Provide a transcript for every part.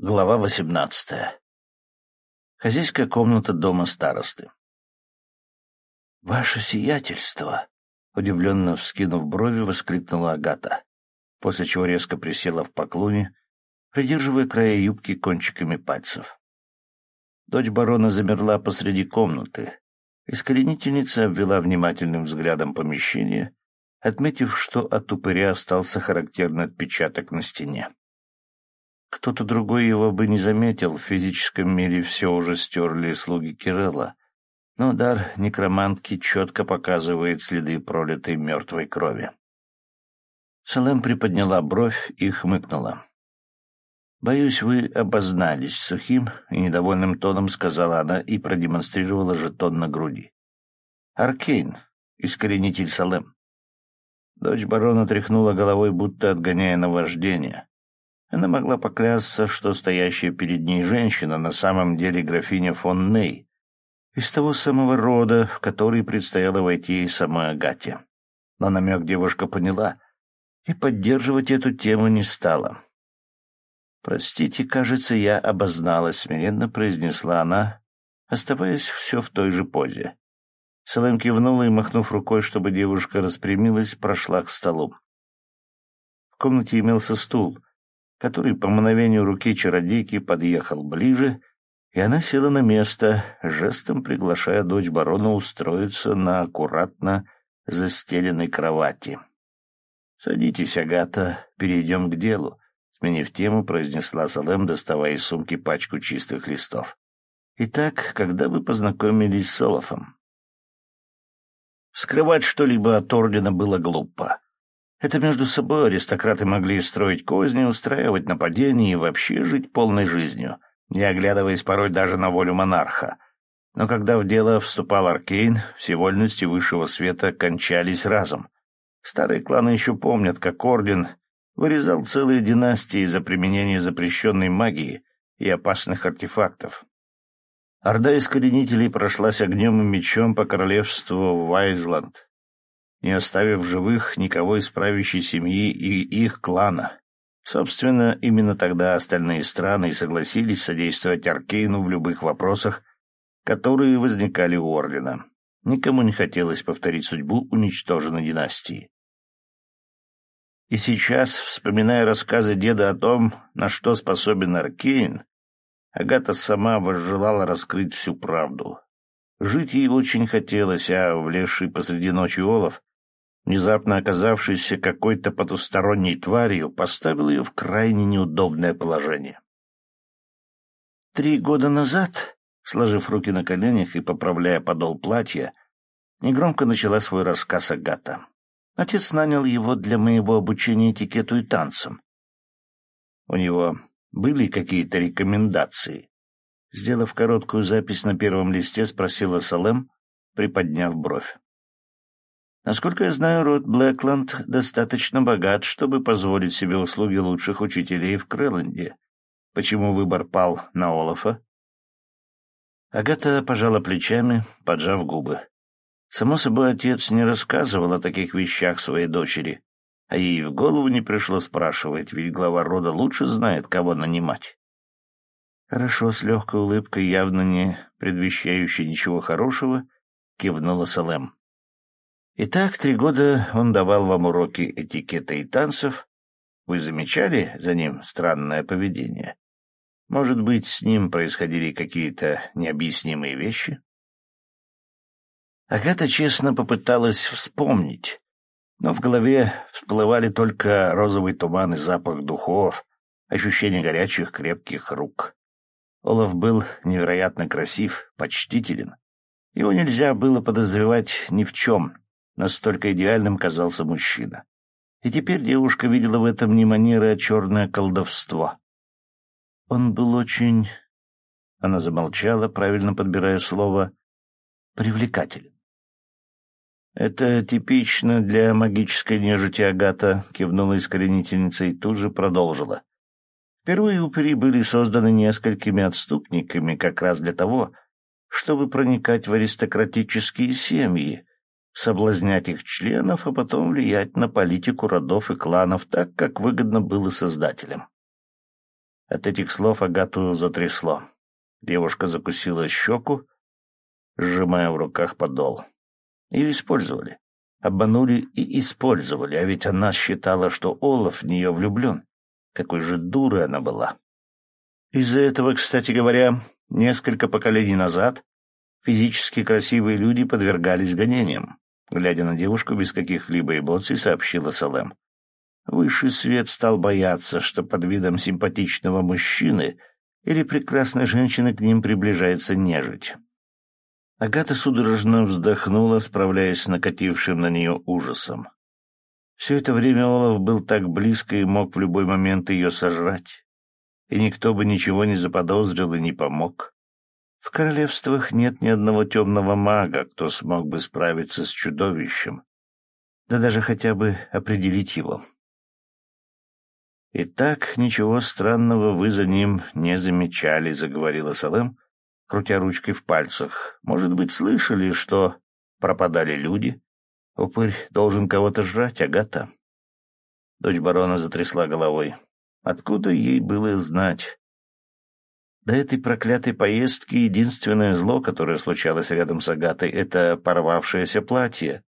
Глава восемнадцатая. Хозяйская комната дома старосты. «Ваше сиятельство!» — удивленно вскинув брови, воскликнула Агата, после чего резко присела в поклоне, придерживая края юбки кончиками пальцев. Дочь барона замерла посреди комнаты. Искоренительница обвела внимательным взглядом помещение, отметив, что от упыря остался характерный отпечаток на стене. Кто-то другой его бы не заметил, в физическом мире все уже стерли слуги Кирелла, но дар некромантки четко показывает следы пролитой мертвой крови. Салем приподняла бровь и хмыкнула. «Боюсь, вы обознались сухим и недовольным тоном», — сказала она и продемонстрировала жетон на груди. «Аркейн, искоренитель Салем». Дочь барона тряхнула головой, будто отгоняя наваждение. Она могла поклясться, что стоящая перед ней женщина на самом деле графиня фон Ней, из того самого рода, в который предстояло войти самой Агате. Но намек девушка поняла и поддерживать эту тему не стала. «Простите, кажется, я обозналась», — смиренно произнесла она, оставаясь все в той же позе. Салем кивнула и, махнув рукой, чтобы девушка распрямилась, прошла к столу. В комнате имелся стул — который по мановению руки чародейки подъехал ближе, и она села на место, жестом приглашая дочь барона устроиться на аккуратно застеленной кровати. «Садитесь, Агата, перейдем к делу», — сменив тему, произнесла Салем, доставая из сумки пачку чистых листов. «Итак, когда вы познакомились с Олафом?» Скрывать что-либо от ордена было глупо. Это между собой аристократы могли строить козни, устраивать нападения и вообще жить полной жизнью, не оглядываясь порой даже на волю монарха. Но когда в дело вступал Аркейн, все вольности высшего света кончались разом. Старые кланы еще помнят, как Орден вырезал целые династии за применение запрещенной магии и опасных артефактов. Орда искоренителей прошлась огнем и мечом по королевству Вайзланд, не оставив живых никого из правящей семьи и их клана. Собственно, именно тогда остальные страны согласились содействовать Аркейну в любых вопросах, которые возникали у Ордена. Никому не хотелось повторить судьбу уничтоженной династии. И сейчас, вспоминая рассказы деда о том, на что способен Аркейн, Агата сама возжелала раскрыть всю правду. Жить ей очень хотелось, а влезший посреди ночи Олов внезапно оказавшийся какой-то потусторонней тварью, поставил ее в крайне неудобное положение. Три года назад, сложив руки на коленях и поправляя подол платья, негромко начала свой рассказ Агата. Отец нанял его для моего обучения этикету и танцам. У него были какие-то рекомендации? Сделав короткую запись на первом листе, спросила Салем, приподняв бровь. Насколько я знаю, род Блэкленд достаточно богат, чтобы позволить себе услуги лучших учителей в Крэлленде. Почему выбор пал на Олафа? Агата пожала плечами, поджав губы. Само собой, отец не рассказывал о таких вещах своей дочери, а ей в голову не пришло спрашивать, ведь глава рода лучше знает, кого нанимать. Хорошо, с легкой улыбкой, явно не предвещающей ничего хорошего, кивнула Салем. Итак, три года он давал вам уроки этикета и танцев. Вы замечали за ним странное поведение? Может быть, с ним происходили какие-то необъяснимые вещи? Агата честно попыталась вспомнить, но в голове всплывали только розовый туман и запах духов, ощущение горячих крепких рук. Олаф был невероятно красив, почтителен. Его нельзя было подозревать ни в чем, Настолько идеальным казался мужчина. И теперь девушка видела в этом не манеры, а черное колдовство. Он был очень... Она замолчала, правильно подбирая слово «привлекателен». «Это типично для магической нежити Агата», — кивнула искоренительница и тут же продолжила. «Впервые упыри были созданы несколькими отступниками как раз для того, чтобы проникать в аристократические семьи, соблазнять их членов, а потом влиять на политику родов и кланов так, как выгодно было создателям. От этих слов Агату затрясло. Девушка закусила щеку, сжимая в руках подол. Ее использовали. Обманули и использовали, а ведь она считала, что Олаф в нее влюблен. Какой же дурой она была. Из-за этого, кстати говоря, несколько поколений назад физически красивые люди подвергались гонениям. Глядя на девушку без каких-либо эмоций, сообщила Салем. Высший свет стал бояться, что под видом симпатичного мужчины или прекрасной женщины к ним приближается нежить. Агата судорожно вздохнула, справляясь с накатившим на нее ужасом. Все это время Олаф был так близко и мог в любой момент ее сожрать. И никто бы ничего не заподозрил и не помог. В королевствах нет ни одного темного мага, кто смог бы справиться с чудовищем, да даже хотя бы определить его. «Итак, ничего странного вы за ним не замечали», — заговорила Салем, крутя ручкой в пальцах. «Может быть, слышали, что пропадали люди? Упырь должен кого-то жрать, Агата». Дочь барона затрясла головой. Откуда ей было знать? До этой проклятой поездки единственное зло, которое случалось рядом с Агатой, — это порвавшееся платье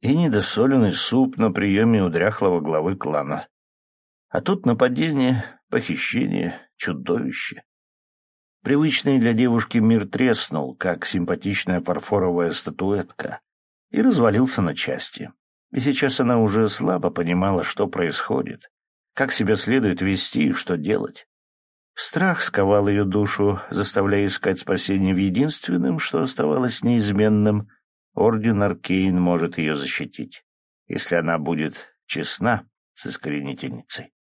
и недосоленный суп на приеме у дряхлого главы клана. А тут нападение, похищение, чудовище. Привычный для девушки мир треснул, как симпатичная фарфоровая статуэтка, и развалился на части. И сейчас она уже слабо понимала, что происходит, как себя следует вести и что делать. Страх сковал ее душу, заставляя искать спасение в единственном, что оставалось неизменным. Орден Аркейн может ее защитить, если она будет честна с искоренительницей.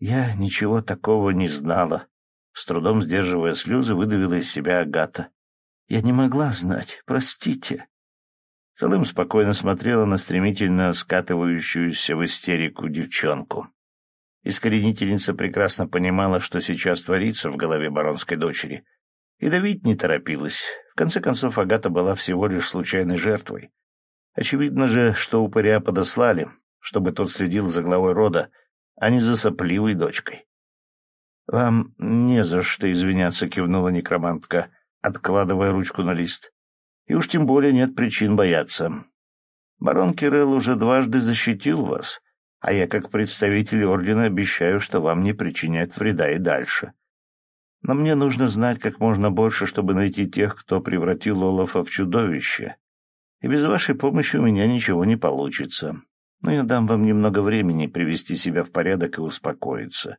Я ничего такого не знала, с трудом сдерживая слезы, выдавила из себя Агата. «Я не могла знать. Простите». Салым спокойно смотрела на стремительно скатывающуюся в истерику девчонку. Искоренительница прекрасно понимала, что сейчас творится в голове баронской дочери, и давить не торопилась. В конце концов, Агата была всего лишь случайной жертвой. Очевидно же, что упыря подослали, чтобы тот следил за главой рода, а не за сопливой дочкой. «Вам не за что извиняться», — кивнула некромантка, откладывая ручку на лист. «И уж тем более нет причин бояться. Барон Кирелл уже дважды защитил вас, а я, как представитель Ордена, обещаю, что вам не причинять вреда и дальше. Но мне нужно знать как можно больше, чтобы найти тех, кто превратил Олафа в чудовище. И без вашей помощи у меня ничего не получится. Но я дам вам немного времени привести себя в порядок и успокоиться.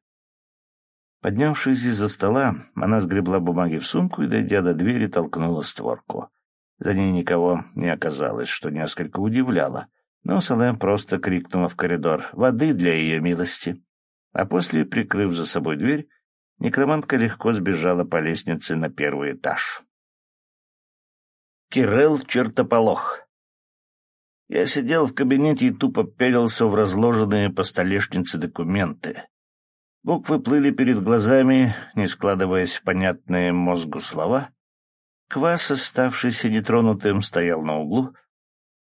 Поднявшись из-за стола, она сгребла бумаги в сумку и, дойдя до двери, толкнула створку. За ней никого не оказалось, что несколько удивляло. Но Салем просто крикнула в коридор «Воды для ее милости!» А после, прикрыв за собой дверь, некромантка легко сбежала по лестнице на первый этаж. Кирелл Чертополох Я сидел в кабинете и тупо пялился в разложенные по столешнице документы. Буквы плыли перед глазами, не складываясь в понятные мозгу слова. Квас, оставшийся нетронутым, стоял на углу,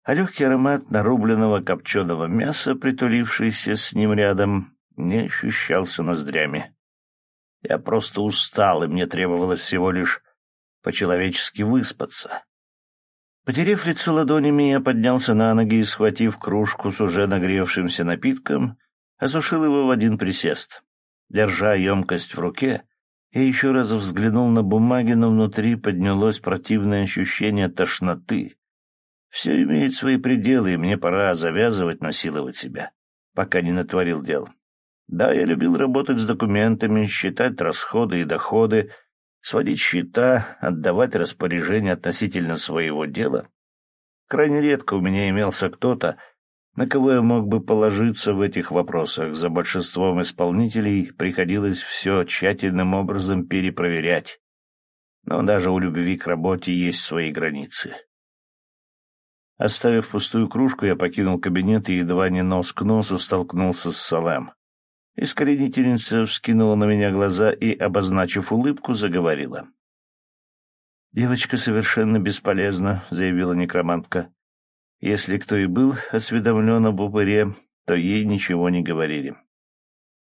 а легкий аромат нарубленного копченого мяса, притулившийся с ним рядом, не ощущался ноздрями. Я просто устал, и мне требовалось всего лишь по-человечески выспаться. Потерев лицо ладонями, я поднялся на ноги и, схватив кружку с уже нагревшимся напитком, осушил его в один присест. Держа емкость в руке, я еще раз взглянул на бумаги, но внутри поднялось противное ощущение тошноты. Все имеет свои пределы, и мне пора завязывать насиловать себя, пока не натворил дел. Да, я любил работать с документами, считать расходы и доходы, сводить счета, отдавать распоряжения относительно своего дела. Крайне редко у меня имелся кто-то, на кого я мог бы положиться в этих вопросах? За большинством исполнителей приходилось все тщательным образом перепроверять. Но даже у любви к работе есть свои границы. Оставив пустую кружку, я покинул кабинет и едва не нос к носу столкнулся с Салем. Искоренительница вскинула на меня глаза и, обозначив улыбку, заговорила. «Девочка совершенно бесполезна», — заявила некромантка. Если кто и был осведомлен об упыре, то ей ничего не говорили.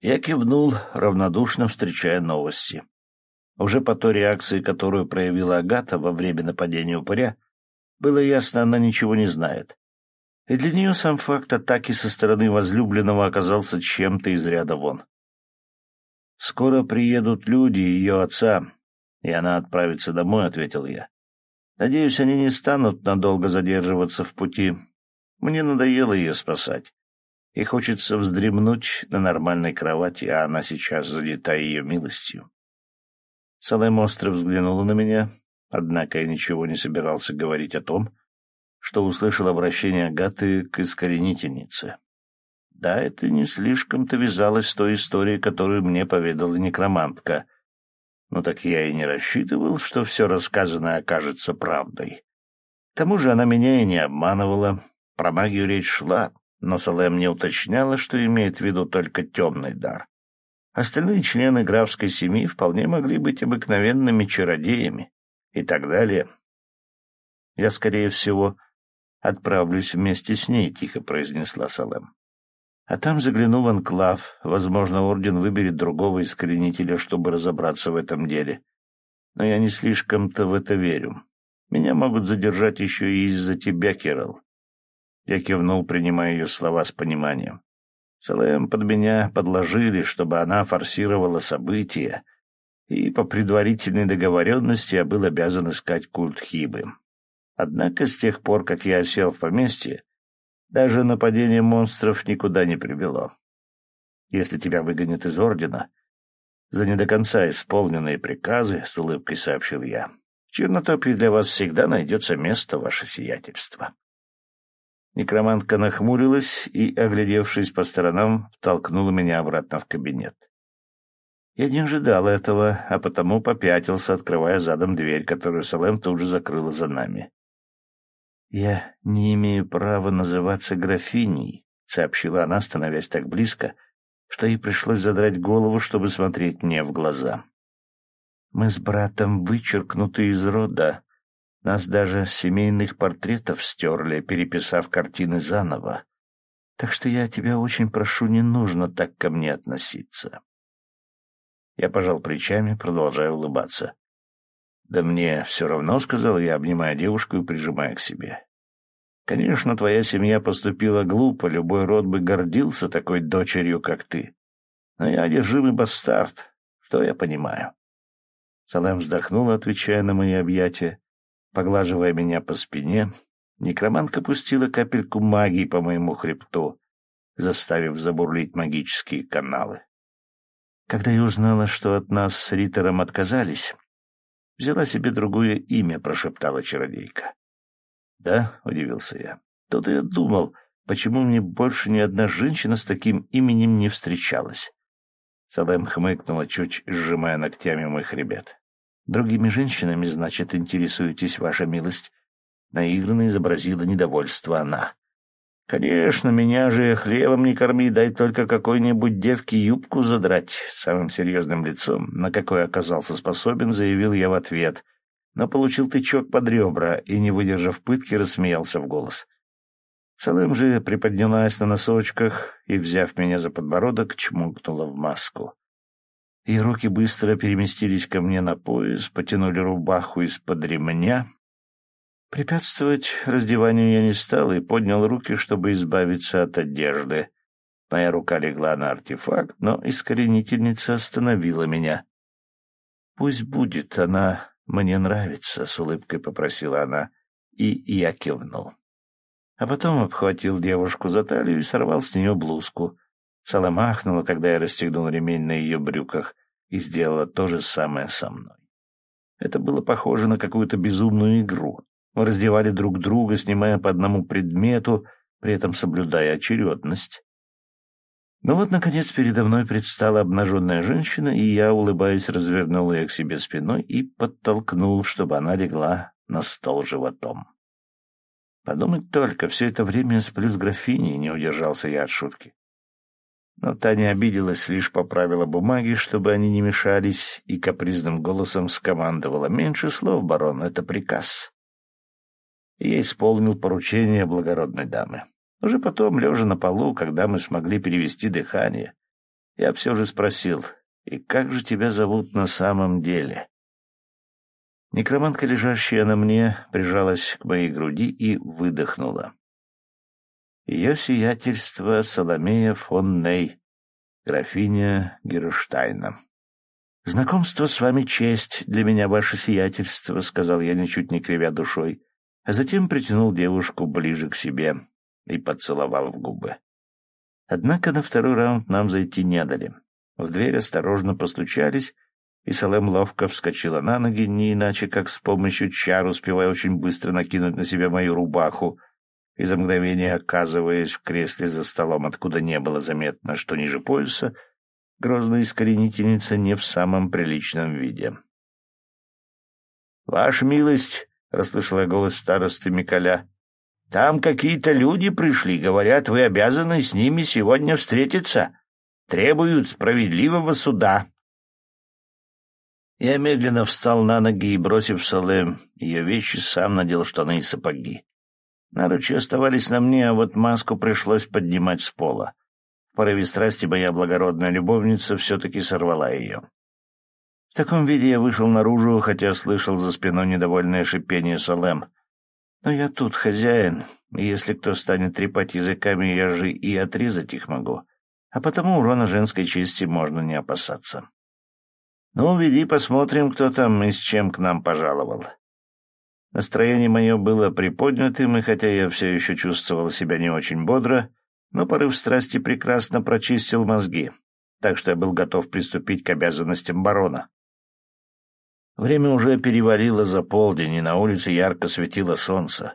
Я кивнул, равнодушно встречая новости. Уже по той реакции, которую проявила Агата во время нападения упыря, было ясно, она ничего не знает. И для нее сам факт атаки со стороны возлюбленного оказался чем-то из ряда вон. «Скоро приедут люди ее отца, и она отправится домой», — ответил я. «Надеюсь, они не станут надолго задерживаться в пути. Мне надоело ее спасать, и хочется вздремнуть на нормальной кровати, а она сейчас занята ее милостью». Салем остро взглянула на меня, однако я ничего не собирался говорить о том, что услышал обращение Агаты к искоренительнице. Да, это не слишком-то вязалось с той историей, которую мне поведала некромантка. Но так я и не рассчитывал, что все рассказанное окажется правдой. К тому же она меня и не обманывала. Про магию речь шла, но Салем не уточняла, что имеет в виду только темный дар. Остальные члены графской семьи вполне могли быть обыкновенными чародеями и так далее. Я, скорее всего, отправлюсь вместе с ней, — тихо произнесла Салем. А там загляну в анклав. Возможно, орден выберет другого искоренителя, чтобы разобраться в этом деле. Но я не слишком-то в это верю. Меня могут задержать еще и из-за тебя, Кирилл. Я кивнул, принимая ее слова с пониманием. Салем под меня подложили, чтобы она форсировала события, и по предварительной договоренности я был обязан искать культ Хибы. Однако с тех пор, как я осел в поместье, даже нападение монстров никуда не привело. Если тебя выгонят из ордена за не до конца исполненные приказы, — с улыбкой сообщил я, — в Чернотопье для вас всегда найдется место, ваше сиятельство. Некромантка нахмурилась и, оглядевшись по сторонам, втолкнула меня обратно в кабинет. Я не ожидал этого, а потому попятился, открывая задом дверь, которую Салем тут же закрыла за нами. «Я не имею права называться графиней», — сообщила она, становясь так близко, что ей пришлось задрать голову, чтобы смотреть мне в глаза. «Мы с братом вычеркнуты из рода, нас даже с семейных портретов стерли, переписав картины заново. Так что я тебя очень прошу, не нужно так ко мне относиться. Я пожал плечами, продолжая улыбаться. «Да мне все равно», — сказал я, обнимая девушку и прижимая к себе. «Конечно, твоя семья поступила глупо, любой род бы гордился такой дочерью, как ты. Но я одержимый бастард, что я понимаю». Салем вздохнула, отвечая на мои объятия. Поглаживая меня по спине, некромантка пустила капельку магии по моему хребту, заставив забурлить магические каналы. Когда я узнала, что от нас с Ритером отказались, взяла себе другое имя, прошептала чародейка. «Да?» — удивился я. «Тут я думал, почему мне больше ни одна женщина с таким именем не встречалась». Салем хмыкнула, чуть сжимая ногтями мой хребет. Другими женщинами, значит, интересуетесь, ваша милость? Наигранно изобразила недовольство она. Конечно, меня же хлебом не корми, дай только какой-нибудь девке юбку задрать. Самым серьезным лицом, на какой оказался способен, заявил я в ответ, но получил тычок под ребра и, не выдержав пытки, рассмеялся в голос. Салым же приподнялась на носочках и, взяв меня за подбородок, чмокнула в маску и руки быстро переместились ко мне на пояс, потянули рубаху из-под ремня. Препятствовать раздеванию я не стал и поднял руки, чтобы избавиться от одежды. Моя рука легла на артефакт, но искоренительница остановила меня. «Пусть будет, она мне нравится», — с улыбкой попросила она, и я кивнул. А потом обхватил девушку за талию и сорвал с нее блузку. Сала махнула, когда я расстегнул ремень на ее брюках, и сделала то же самое со мной. Это было похоже на какую-то безумную игру. Раздевали друг друга, снимая по одному предмету, при этом соблюдая очередность. Но вот, наконец, передо мной предстала обнаженная женщина, и я, улыбаясь, развернул ее к себе спиной и подтолкнул, чтобы она легла на стол животом. Подумать только, все это время сплю с графиней, не удержался я от шутки. Но Таня обиделась, лишь поправила бумаги, чтобы они не мешались, и капризным голосом скомандовала «Меньше слов, барон, это приказ». Я исполнил поручение благородной дамы. Уже потом, лежа на полу, когда мы смогли перевести дыхание, я все же спросил, «И как же тебя зовут на самом деле?» Некромантка, лежащая на мне, прижалась к моей груди и выдохнула. Ее сиятельство Соломея фон Ней, графиня Герштайна. «Знакомство с вами честь для меня, ваше сиятельство», — сказал я, ничуть не кривя душой, а затем притянул девушку ближе к себе и поцеловал в губы. Однако на второй раунд нам зайти не дали. В дверь осторожно постучались, и Салем ловко вскочила на ноги, не иначе как с помощью чар, успевая очень быстро накинуть на себя мою рубаху, и за мгновение оказываясь в кресле за столом, откуда не было заметно, что ниже пояса грозная искоренительница не в самом приличном виде. «Ваша милость!» — расслышала голос старосты Миколя. «Там какие-то люди пришли, говорят, вы обязаны с ними сегодня встретиться. Требуют справедливого суда». Я медленно встал на ноги и, бросив Салем ее вещи, сам надел штаны и сапоги. Наручи оставались на мне, а вот маску пришлось поднимать с пола. В порыве страсти моя благородная любовница все-таки сорвала ее. В таком виде я вышел наружу, хотя слышал за спиной недовольное шипение Салем. Но я тут хозяин, и если кто станет трепать языками, я же и отрезать их могу. А потому урона женской чести можно не опасаться. Ну, веди, посмотрим, кто там и с чем к нам пожаловал. Настроение мое было приподнятым, и хотя я все еще чувствовал себя не очень бодро, но порыв страсти прекрасно прочистил мозги, так что я был готов приступить к обязанностям барона. Время уже перевалило за полдень, и на улице ярко светило солнце.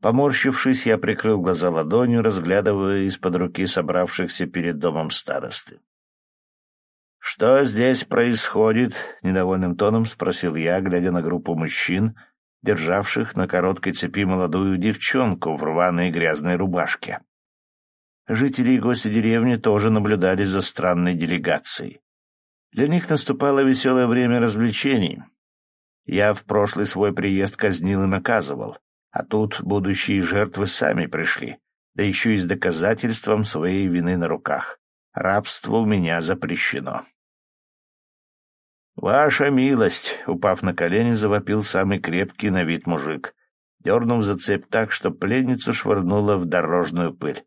Поморщившись, я прикрыл глаза ладонью, разглядывая из-под руки собравшихся перед домом старосты. «Что здесь происходит?» — недовольным тоном спросил я, глядя на группу мужчин — державших на короткой цепи молодую девчонку в рваной грязной рубашке. Жители и гости деревни тоже наблюдали за странной делегацией. Для них наступало веселое время развлечений. Я в прошлый свой приезд казнил и наказывал, а тут будущие жертвы сами пришли, да еще и с доказательством своей вины на руках. Рабство у меня запрещено. «Ваша милость!» — упав на колени, завопил самый крепкий на вид мужик, дернув за цепь так, что пленницу швырнула в дорожную пыль.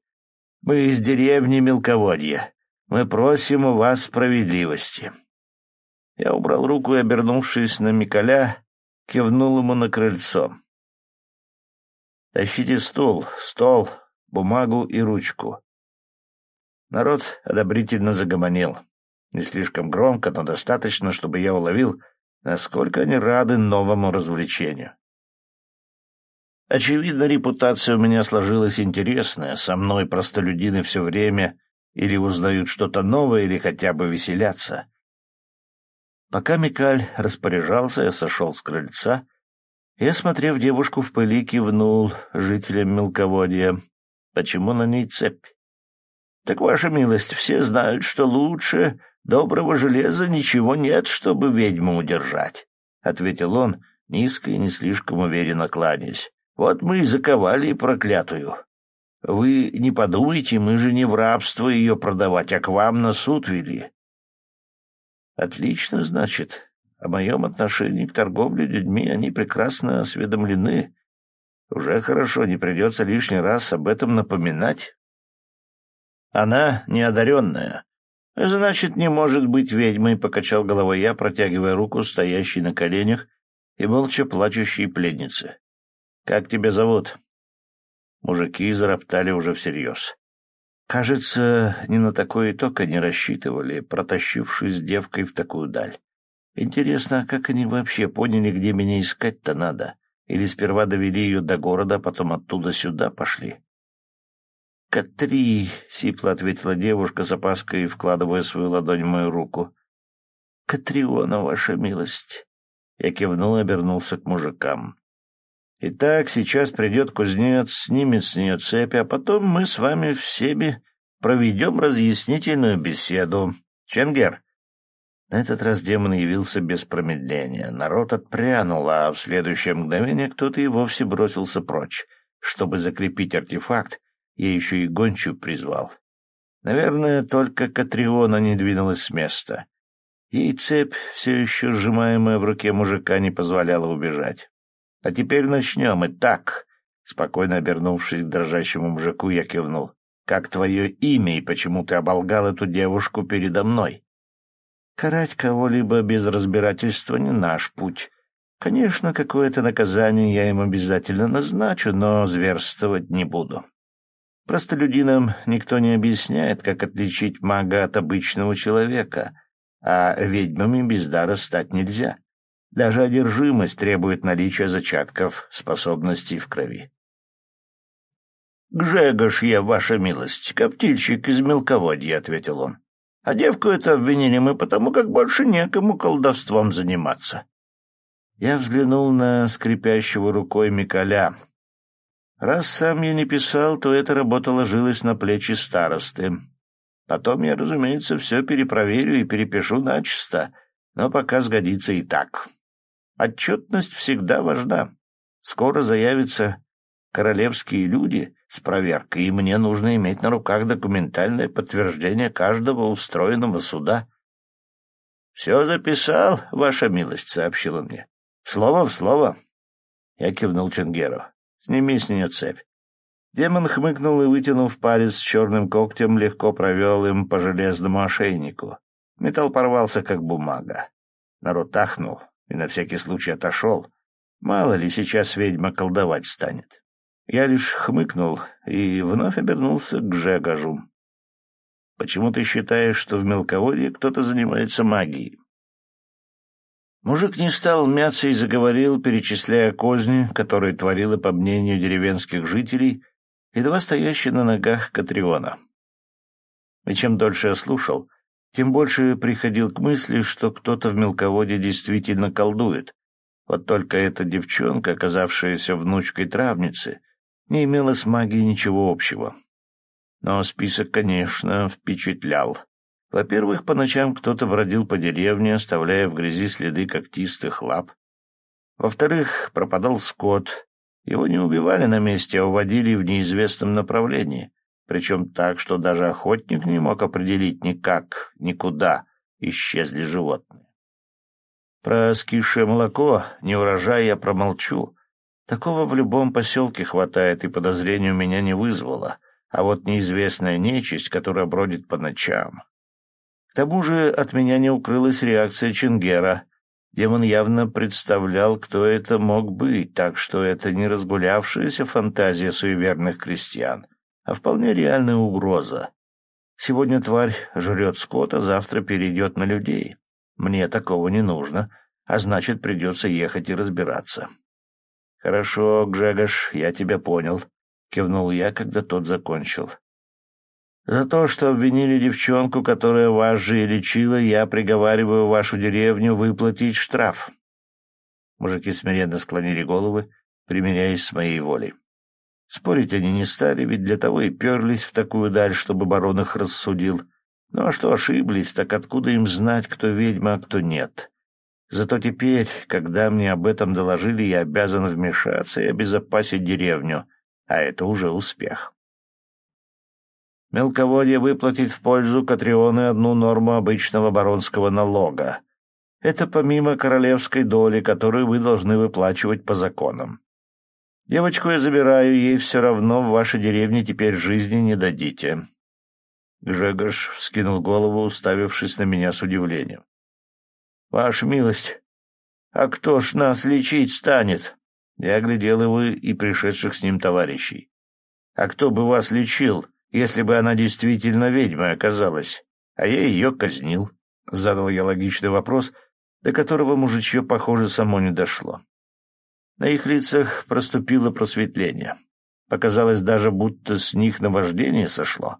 «Мы из деревни Мелководья. Мы просим у вас справедливости». Я убрал руку и, обернувшись на Миколя, кивнул ему на крыльцо. «Тащите стул, стол, бумагу и ручку». Народ одобрительно загомонил. Не слишком громко, но достаточно, чтобы я уловил, насколько они рады новому развлечению. Очевидно, репутация у меня сложилась интересная. Со мной простолюдины все время или узнают что-то новое, или хотя бы веселятся. Пока Микаль распоряжался, я сошел с крыльца и, осмотрев девушку в пыли, кивнул жителям мелководья. Почему на ней цепь? — Так, ваша милость, все знают, что лучше Доброго железа ничего нет, чтобы ведьму удержать, — ответил он, низко и не слишком уверенно кланяясь. — Вот мы и заковали проклятую. Вы не подумайте, мы же не в рабство ее продавать, а к вам на суд вели. — Отлично, значит. О моем отношении к торговле людьми они прекрасно осведомлены. Уже хорошо, не придется лишний раз об этом напоминать. Она неодаренная, «Значит, не может быть ведьмой», — покачал головой я, протягивая руку стоящей на коленях и молча плачущей пленнице. «Как тебя зовут?» Мужики зароптали уже всерьез. Кажется, ни на такой итог они рассчитывали, протащившись с девкой в такую даль. Интересно, как они вообще поняли, где меня искать-то надо? Или сперва довели ее до города, а потом оттуда сюда пошли? «Катри!» — сипло ответила девушка с опаской, вкладывая свою ладонь в мою руку. «Катриона, ваша милость!» Я кивнул и обернулся к мужикам. «Итак, сейчас придет кузнец, снимет с нее цепи, а потом мы с вами всеми проведем разъяснительную беседу. Ченгер!» На этот раз демон явился без промедления. Народ отпрянул, а в следующее мгновение кто-то и вовсе бросился прочь, чтобы закрепить артефакт, я еще и гончую призвал. Наверное, только Катриона не двинулась с места. Ей цепь, все еще сжимаемая в руке мужика, не позволяла убежать. — А теперь начнем. Итак, спокойно обернувшись к дрожащему мужику, я кивнул. — Как твое имя и почему ты оболгал эту девушку передо мной? Карать кого-либо без разбирательства не наш путь. Конечно, какое-то наказание я им обязательно назначу, но зверствовать не буду. Простолюдинам никто не объясняет, как отличить мага от обычного человека, а ведьмами без дара стать нельзя. Даже одержимость требует наличия зачатков способностей в крови. «Гжегош я, ваша милость, коптильщик из мелководья», — ответил он. «А девку это обвинили мы потому, как больше некому колдовством заниматься». Я взглянул на скрипящего рукой Миколя, Раз сам я не писал, то эта работа ложилась на плечи старосты. Потом я, разумеется, все перепроверю и перепишу начисто, но пока сгодится и так. Отчетность всегда важна. Скоро заявятся королевские люди с проверкой, и мне нужно иметь на руках документальное подтверждение каждого устроенного суда. — Все записал, ваша милость, — сообщил он мне. — Слово в слово. Я кивнул Ченгеру. Сними с нее цепь. Демон хмыкнул и, вытянув палец с черным когтем, легко провел им по железному ошейнику. Металл порвался, как бумага. Народ ахнул и на всякий случай отошел. Мало ли сейчас ведьма колдовать станет. Я лишь хмыкнул и вновь обернулся к Жегажу. «Почему ты считаешь, что в мелководье кто-то занимается магией?» Мужик не стал мяться и заговорил, перечисляя козни, которые творила, по мнению деревенских жителей, едва стоящая на ногах Катриона. И чем дольше я слушал, тем больше приходил к мысли, что кто-то в мелководье действительно колдует. Вот только эта девчонка, оказавшаяся внучкой травницы, не имела с магией ничего общего. Но список, конечно, впечатлял. Во-первых, по ночам кто-то бродил по деревне, оставляя в грязи следы когтистых лап. Во-вторых, пропадал скот. Его не убивали на месте, а уводили в неизвестном направлении. Причем так, что даже охотник не мог определить никак, никуда исчезли животные. Про скисшее молоко, не урожай, я промолчу. Такого в любом поселке хватает, и подозрения у меня не вызвало. А вот неизвестная нечисть, которая бродит по ночам, к тому же от меня не укрылась реакция Чингера. Демон явно представлял, кто это мог быть, так что это не разгулявшаяся фантазия суеверных крестьян, а вполне реальная угроза. Сегодня тварь жрет скот, а завтра перейдет на людей. Мне такого не нужно, а значит, придется ехать и разбираться. — Хорошо, Гжегош, я тебя понял, — кивнул я, когда тот закончил. За то, что обвинили девчонку, которая вас же и лечила, я приговариваю вашу деревню выплатить штраф. Мужики смиренно склонили головы, примиряясь с моей волей. Спорить они не стали, ведь для того и перлись в такую даль, чтобы барон их рассудил. Ну а что ошиблись, так откуда им знать, кто ведьма, а кто нет? Зато теперь, когда мне об этом доложили, я обязан вмешаться и обезопасить деревню, а это уже успех. Мелководье выплатит в пользу Катрионы одну норму обычного баронского налога. Это помимо королевской доли, которую вы должны выплачивать по законам. Девочку я забираю, ей все равно в вашей деревне теперь жизни не дадите. Гжегош вскинул голову, уставившись на меня с удивлением. — Ваша милость, а кто ж нас лечить станет? Я глядел его и пришедших с ним товарищей. — А кто бы вас лечил? если бы она действительно ведьмой оказалась, а я ее казнил. Задал я логичный вопрос, до которого мужичье, похоже, само не дошло. На их лицах проступило просветление. Показалось даже, будто с них наваждение сошло.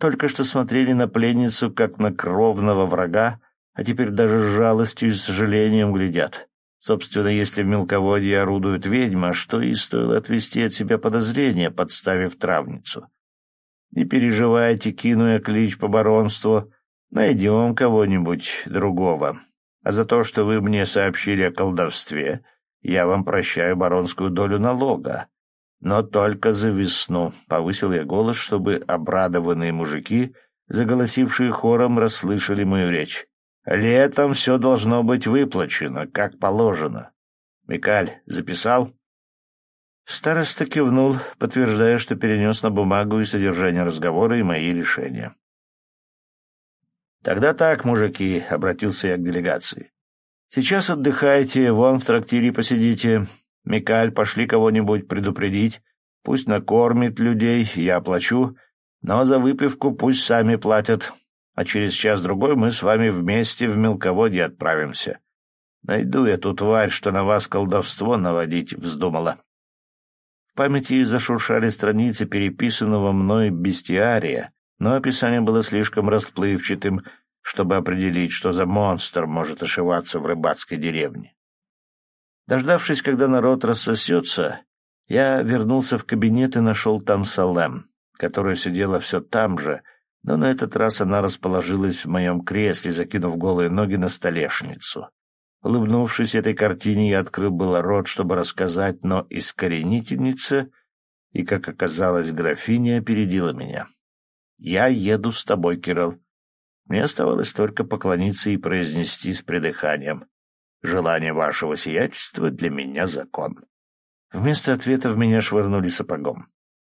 Только что смотрели на пленницу, как на кровного врага, а теперь даже с жалостью и сожалением глядят. Собственно, если в мелководье орудует ведьма, что и стоило отвести от себя подозрения, подставив травницу. Не переживайте, кину я клич по баронству. Найдем кого-нибудь другого. А за то, что вы мне сообщили о колдовстве, я вам прощаю баронскую долю налога. Но только за весну, — повысил я голос, чтобы обрадованные мужики заголосившие хором, расслышали мою речь. «Летом все должно быть выплачено, как положено». «Микаль, записал?» Староста кивнул, подтверждая, что перенес на бумагу и содержание разговора, и мои решения. «Тогда так, мужики», — обратился я к делегации. «Сейчас отдыхайте, вон в трактире посидите. Микаль, пошли кого-нибудь предупредить. Пусть накормит людей, я оплачу, но за выпивку пусть сами платят. А через час-другой мы с вами вместе в мелководье отправимся. Найду я ту тварь, что на вас колдовство наводить вздумала». В памяти зашуршали страницы переписанного мной бестиария, но описание было слишком расплывчатым, чтобы определить, что за монстр может ошиваться в рыбацкой деревне. Дождавшись, когда народ рассосется, я вернулся в кабинет и нашел там Салем, которая сидела все там же, но на этот раз она расположилась в моем кресле, закинув голые ноги на столешницу. Улыбнувшись этой картине, я открыл было рот, чтобы рассказать, но искоренительница и, как оказалось, графиня опередила меня. «Я еду с тобой, Кирилл». Мне оставалось только поклониться и произнести с придыханием. «Желание вашего сиятельства для меня закон». Вместо ответа в меня швырнули сапогом.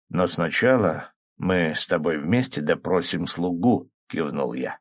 «Но сначала мы с тобой вместе допросим слугу», — кивнул я.